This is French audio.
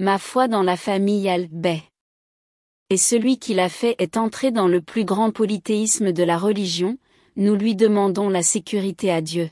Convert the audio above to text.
Ma foi dans la famille Al-Bay. Et celui qui l'a fait est entré dans le plus grand polythéisme de la religion, nous lui demandons la sécurité à Dieu.